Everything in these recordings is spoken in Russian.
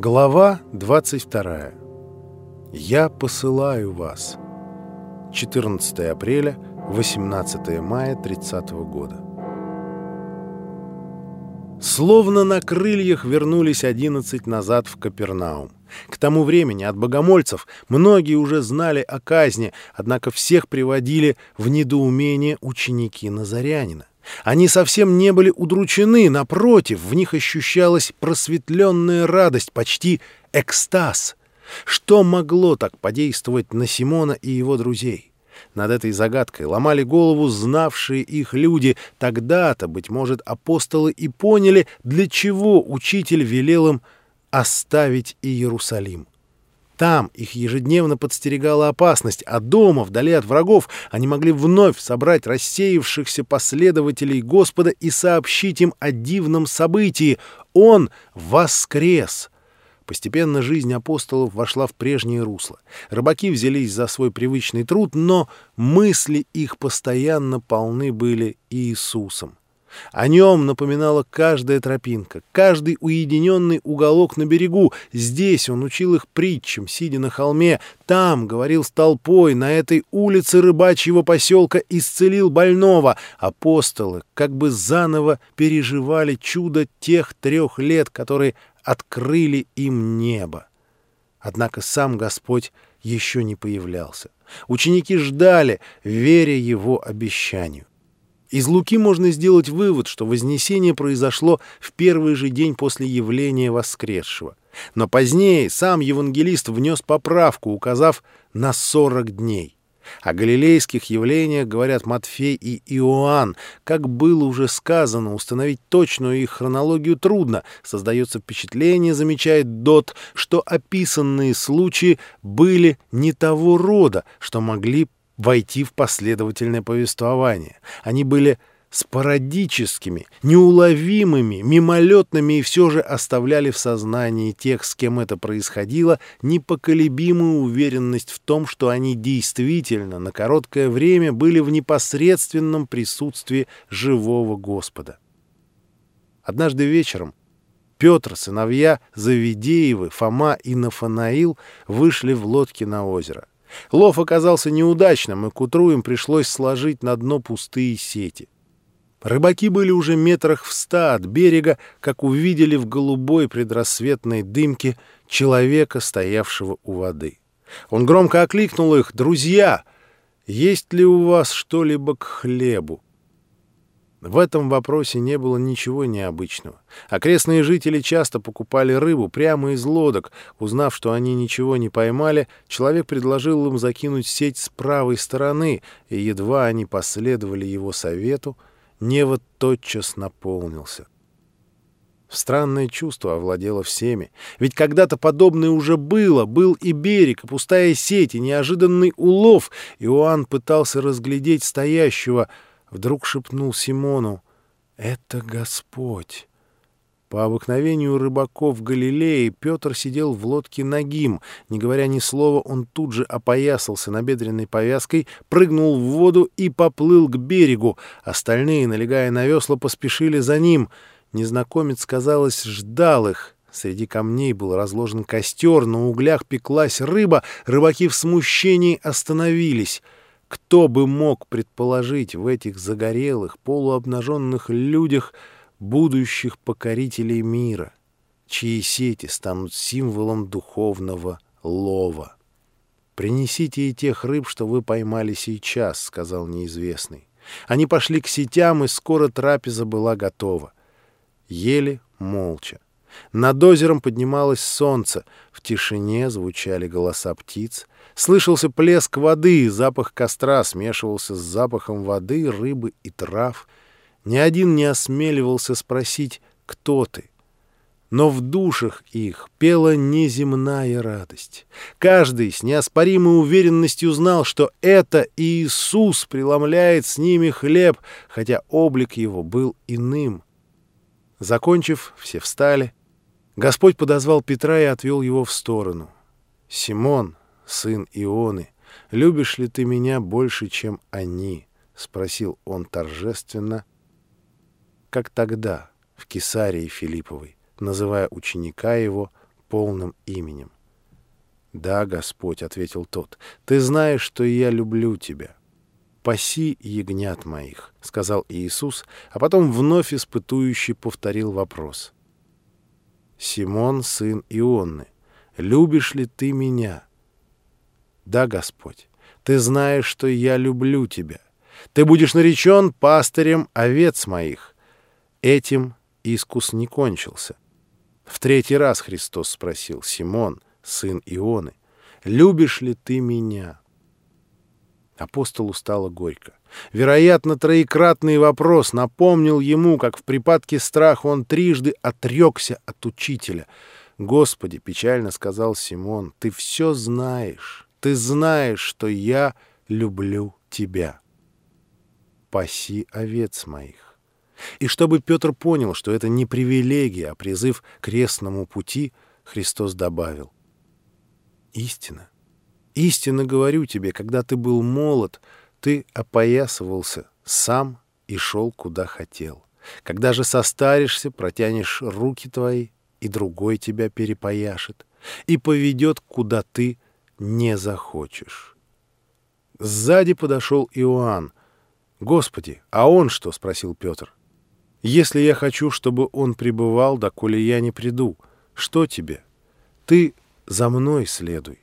Глава 22. Я посылаю вас. 14 апреля, 18 мая 30 года. Словно на крыльях вернулись 11 назад в Капернаум. К тому времени от богомольцев многие уже знали о казни, однако всех приводили в недоумение ученики Назарянина. Они совсем не были удручены, напротив, в них ощущалась просветленная радость, почти экстаз. Что могло так подействовать на Симона и его друзей? Над этой загадкой ломали голову знавшие их люди. Тогда-то, быть может, апостолы и поняли, для чего учитель велел им оставить Иерусалим. Там их ежедневно подстерегала опасность, а дома, вдали от врагов, они могли вновь собрать рассеявшихся последователей Господа и сообщить им о дивном событии. Он воскрес! Постепенно жизнь апостолов вошла в прежнее русло. Рыбаки взялись за свой привычный труд, но мысли их постоянно полны были Иисусом. О нем напоминала каждая тропинка, каждый уединенный уголок на берегу. Здесь он учил их притчам, сидя на холме. Там говорил с толпой, на этой улице рыбачьего поселка исцелил больного. Апостолы как бы заново переживали чудо тех трех лет, которые открыли им небо. Однако сам Господь еще не появлялся. Ученики ждали, веря его обещанию. Из Луки можно сделать вывод, что Вознесение произошло в первый же день после явления воскресшего. Но позднее сам евангелист внес поправку, указав на 40 дней. О галилейских явлениях говорят Матфей и Иоанн. Как было уже сказано, установить точную их хронологию трудно. Создается впечатление, замечает Дот, что описанные случаи были не того рода, что могли войти в последовательное повествование. Они были спорадическими, неуловимыми, мимолетными и все же оставляли в сознании тех, с кем это происходило, непоколебимую уверенность в том, что они действительно на короткое время были в непосредственном присутствии живого Господа. Однажды вечером Петр, сыновья Завидеевы, Фома и Нафанаил вышли в лодке на озеро. Лов оказался неудачным, и к утру им пришлось сложить на дно пустые сети. Рыбаки были уже метрах в ста от берега, как увидели в голубой предрассветной дымке человека, стоявшего у воды. Он громко окликнул их «Друзья, есть ли у вас что-либо к хлебу?» В этом вопросе не было ничего необычного. Окрестные жители часто покупали рыбу прямо из лодок. Узнав, что они ничего не поймали, человек предложил им закинуть сеть с правой стороны, и едва они последовали его совету, Нево тотчас наполнился. Странное чувство овладело всеми. Ведь когда-то подобное уже было. Был и берег, и пустая сеть, и неожиданный улов. Иоанн пытался разглядеть стоящего — Вдруг шепнул Симону «Это Господь». По обыкновению рыбаков в Галилее Петр сидел в лодке нагим. Не говоря ни слова, он тут же опоясался набедренной повязкой, прыгнул в воду и поплыл к берегу. Остальные, налегая на весла, поспешили за ним. Незнакомец, казалось, ждал их. Среди камней был разложен костер, на углях пеклась рыба. Рыбаки в смущении остановились — кто бы мог предположить в этих загорелых, полуобнаженных людях будущих покорителей мира, чьи сети станут символом духовного лова? «Принесите и тех рыб, что вы поймали сейчас», — сказал неизвестный. Они пошли к сетям, и скоро трапеза была готова. Ели молча. Над озером поднималось солнце, в тишине звучали голоса птиц, слышался плеск воды, запах костра смешивался с запахом воды, рыбы и трав. Ни один не осмеливался спросить «Кто ты?». Но в душах их пела неземная радость. Каждый с неоспоримой уверенностью знал, что это Иисус преломляет с ними хлеб, хотя облик его был иным. Закончив, все встали, Господь подозвал Петра и отвел его в сторону. «Симон, сын Ионы, любишь ли ты меня больше, чем они?» — спросил он торжественно, как тогда, в Кесарии Филипповой, называя ученика его полным именем. «Да, Господь», — ответил тот, — «ты знаешь, что я люблю тебя». «Паси ягнят моих», — сказал Иисус, а потом вновь испытующий повторил вопрос. «Симон, сын Ионны, любишь ли ты меня?» «Да, Господь, ты знаешь, что я люблю тебя. Ты будешь наречен пастырем овец моих». Этим искус не кончился. В третий раз Христос спросил, «Симон, сын Ионы, любишь ли ты меня?» Апостолу стало горько. Вероятно, троекратный вопрос напомнил ему, как в припадке страха он трижды отрекся от учителя. «Господи», — печально сказал Симон, — «ты все знаешь, ты знаешь, что я люблю тебя. Паси овец моих». И чтобы Петр понял, что это не привилегия, а призыв к крестному пути, Христос добавил. «Истина, Истинно говорю тебе, когда ты был молод, ты опоясывался сам и шел, куда хотел. Когда же состаришься, протянешь руки твои, и другой тебя перепояшет, и поведет, куда ты не захочешь. Сзади подошел Иоанн. «Господи, а он что?» — спросил Петр. «Если я хочу, чтобы он пребывал, доколе я не приду, что тебе? Ты за мной следуй».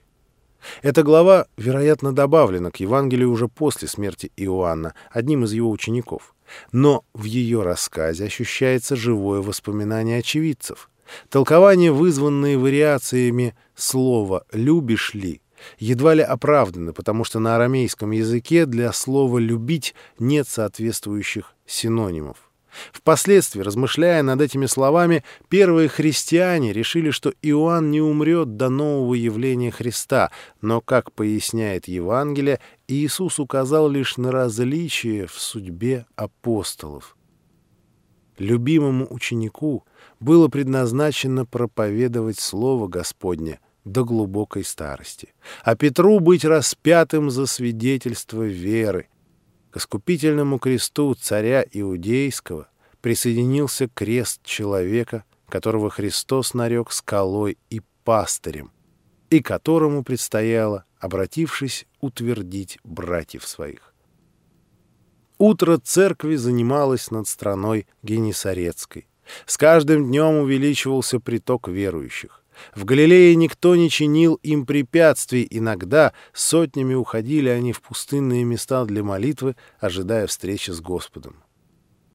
Эта глава, вероятно, добавлена к Евангелию уже после смерти Иоанна, одним из его учеников. Но в ее рассказе ощущается живое воспоминание очевидцев. Толкование, вызванное вариациями слова «любишь ли», едва ли оправдано, потому что на арамейском языке для слова «любить» нет соответствующих синонимов. Впоследствии, размышляя над этими словами, первые христиане решили, что Иоанн не умрет до нового явления Христа, но, как поясняет Евангелие, Иисус указал лишь на различие в судьбе апостолов. Любимому ученику было предназначено проповедовать Слово Господне до глубокой старости, а Петру быть распятым за свидетельство веры, к искупительному кресту царя Иудейского присоединился крест человека, которого Христос нарек скалой и пастырем, и которому предстояло, обратившись, утвердить братьев своих. Утро церкви занималось над страной Генесарецкой. С каждым днем увеличивался приток верующих. В Галилее никто не чинил им препятствий, иногда сотнями уходили они в пустынные места для молитвы, ожидая встречи с Господом.